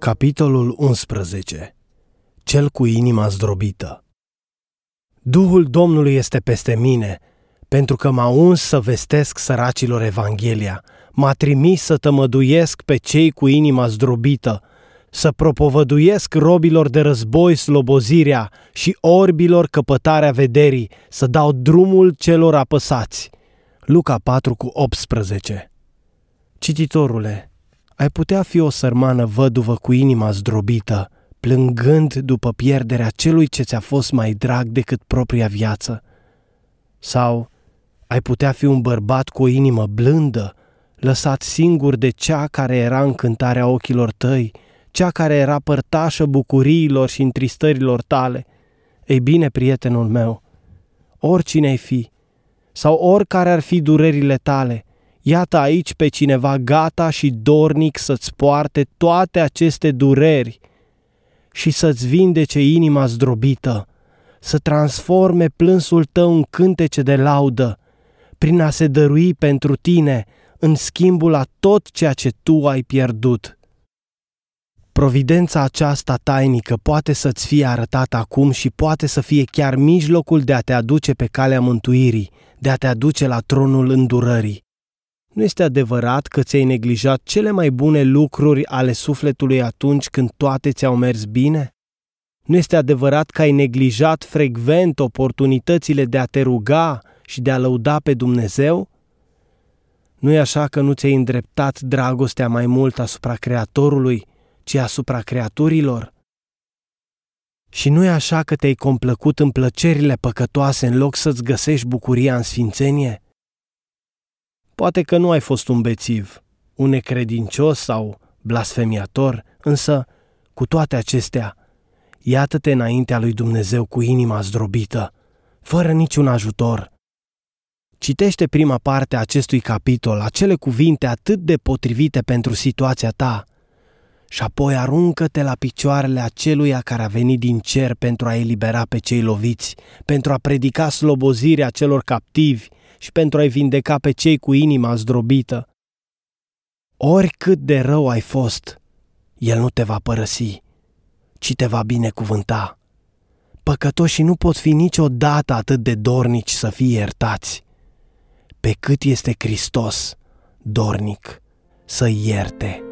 Capitolul 11 Cel cu inima zdrobită. Duhul Domnului este peste mine, pentru că m-a uns să vestesc săracilor Evanghelia, m-a trimis să tămăduiesc pe cei cu inima zdrobită, să propovăduiesc robilor de război slobozirea și orbilor căpătarea vederii, să dau drumul celor apăsați. Luca 4 cu 18 Cititorule, ai putea fi o sărmană văduvă cu inima zdrobită, plângând după pierderea celui ce ți-a fost mai drag decât propria viață. Sau ai putea fi un bărbat cu o inimă blândă, lăsat singur de cea care era încântarea ochilor tăi, cea care era părtașă bucuriilor și întristărilor tale. Ei bine, prietenul meu, oricine ai fi, sau oricare ar fi durerile tale – Iată aici pe cineva gata și dornic să-ți poarte toate aceste dureri și să-ți vindece inima zdrobită, să transforme plânsul tău în cântece de laudă, prin a se dărui pentru tine în schimbul a tot ceea ce tu ai pierdut. Providența aceasta tainică poate să-ți fie arătată acum și poate să fie chiar mijlocul de a te aduce pe calea mântuirii, de a te aduce la tronul îndurării. Nu este adevărat că ți-ai neglijat cele mai bune lucruri ale sufletului atunci când toate ți-au mers bine? Nu este adevărat că ai neglijat frecvent oportunitățile de a te ruga și de a lăuda pe Dumnezeu? Nu e așa că nu ți-ai îndreptat dragostea mai mult asupra Creatorului, ci asupra creaturilor? Și nu e așa că te-ai complăcut în plăcerile păcătoase în loc să-ți găsești bucuria în sfințenie? Poate că nu ai fost un bețiv, un necredincios sau blasfemiator, însă, cu toate acestea, iată-te înaintea lui Dumnezeu cu inima zdrobită, fără niciun ajutor. Citește prima parte a acestui capitol, acele cuvinte atât de potrivite pentru situația ta, și apoi aruncă-te la picioarele aceluia care a venit din cer pentru a elibera pe cei loviți, pentru a predica slobozirea celor captivi și pentru a-i vindeca pe cei cu inima zdrobită. Oricât de rău ai fost, El nu te va părăsi, ci te va binecuvânta. Păcătoșii nu pot fi niciodată atât de dornici să fie iertați, pe cât este Hristos dornic să ierte.